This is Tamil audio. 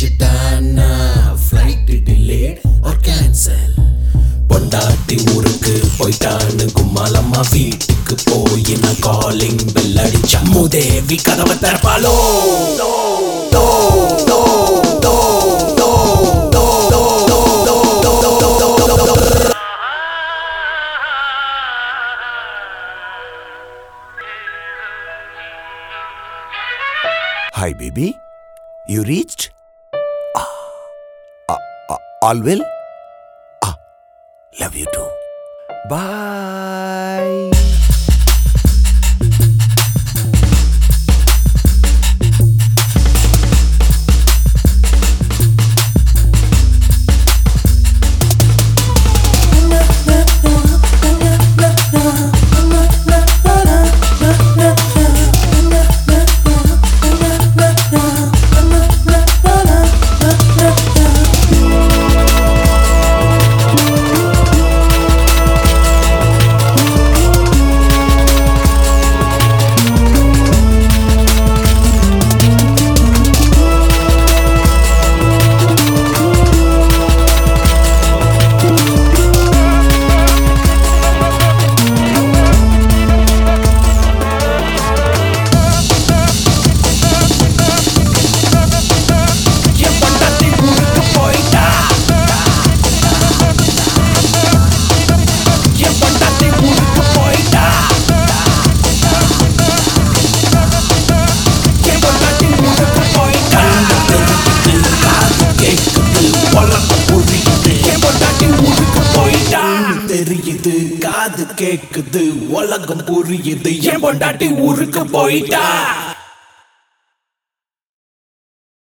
வச்சிட்டான்னா ஃப்ளைட்டு டிலேட் ஆர் கேன்சல் பொண்டாட்டி ஊருக்கு போயிட்டான்னு கும்மாலம்மா வீட்டுக்கு போய் நான் காலிங் பெல் அடிச்சா மூதேவி கதவை திறப்பாளோ Hi, baby. You reached? all will. Ah, love you too. Bye. கேக்குது உலகம் புரியுது. என் பொண்டாட்டி ஊருக்கு போயிட்டா.